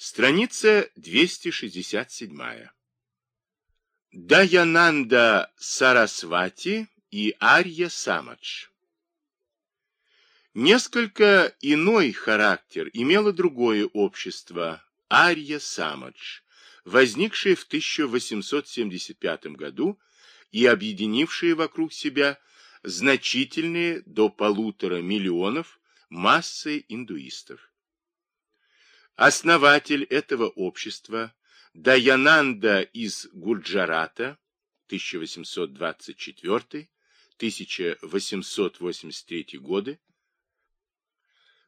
Страница 267. Даянанда Сарасвати и Арья Самадж. Несколько иной характер имело другое общество Арья Самадж, возникшее в 1875 году и объединившее вокруг себя значительные до полутора миллионов массы индуистов. Основатель этого общества Даянанда из Гуджарата 1824-1883 годы,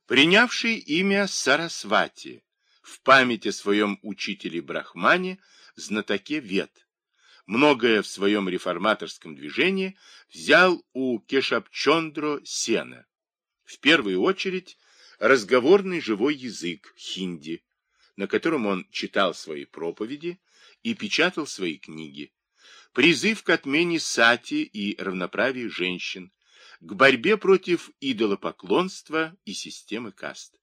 принявший имя Сарасвати в память о своем учителе Брахмане, знатоке Вед, многое в своем реформаторском движении взял у Кешапчондро Сена, в первую очередь разговорный живой язык хинди, на котором он читал свои проповеди и печатал свои книги, призыв к отмене сати и равноправия женщин, к борьбе против идолопоклонства и системы каст.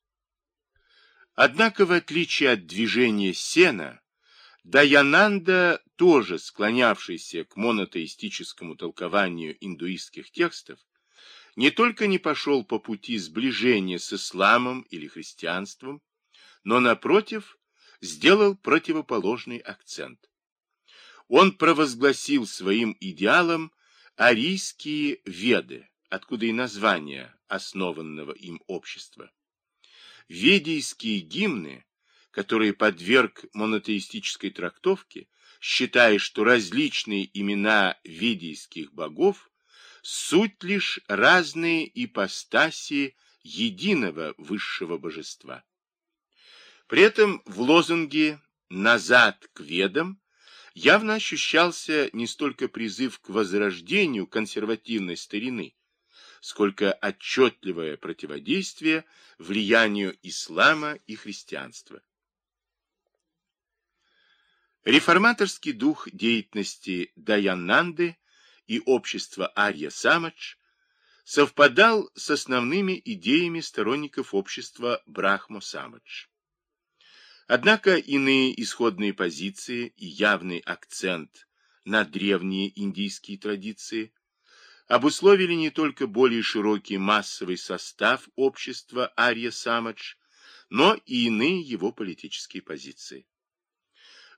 Однако, в отличие от движения Сена, Даянанда, тоже склонявшийся к монотеистическому толкованию индуистских текстов, не только не пошел по пути сближения с исламом или христианством, но, напротив, сделал противоположный акцент. Он провозгласил своим идеалом арийские веды, откуда и название основанного им общества. Ведийские гимны, которые подверг монотеистической трактовке, считая, что различные имена ведийских богов суть лишь разные ипостаси единого высшего божества. При этом в лозунге «назад к ведам» явно ощущался не столько призыв к возрождению консервативной старины, сколько отчетливое противодействие влиянию ислама и христианства. Реформаторский дух деятельности Даяннанды и общества Арья Самадж совпадал с основными идеями сторонников общества Брахмо Самадж. Однако иные исходные позиции и явный акцент на древние индийские традиции обусловили не только более широкий массовый состав общества Арья-Самадж, но и иные его политические позиции.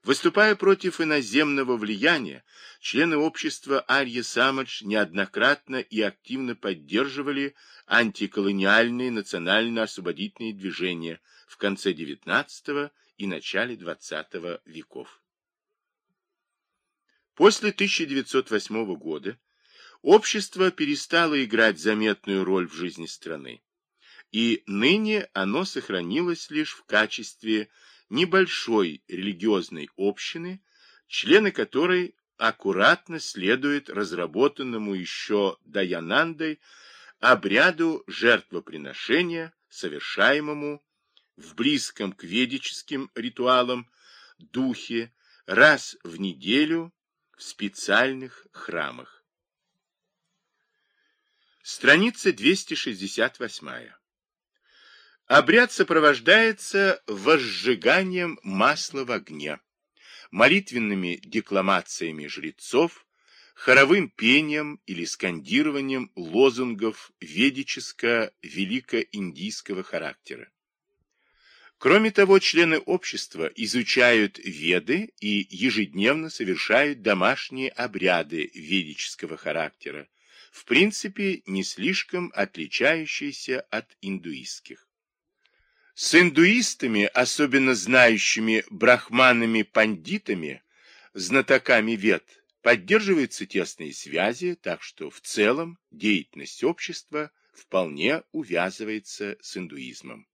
Выступая против иноземного влияния, члены общества Арья-Самадж неоднократно и активно поддерживали антиколониальные национально-освободительные движения в конце XIX и начале XX веков. После 1908 года общество перестало играть заметную роль в жизни страны, и ныне оно сохранилось лишь в качестве небольшой религиозной общины, члены которой аккуратно следуют разработанному еще Даянандой обряду жертвоприношения, совершаемому в близком к ведическим ритуалам духе раз в неделю в специальных храмах. Страница 268. Обряд сопровождается возжиганием масла в огне, молитвенными декламациями жрецов, хоровым пением или скандированием лозунгов ведическо-великоиндийского характера. Кроме того, члены общества изучают веды и ежедневно совершают домашние обряды ведического характера, в принципе не слишком отличающиеся от индуистских. С индуистами, особенно знающими брахманами-пандитами, знатоками вед, поддерживаются тесные связи, так что в целом деятельность общества вполне увязывается с индуизмом.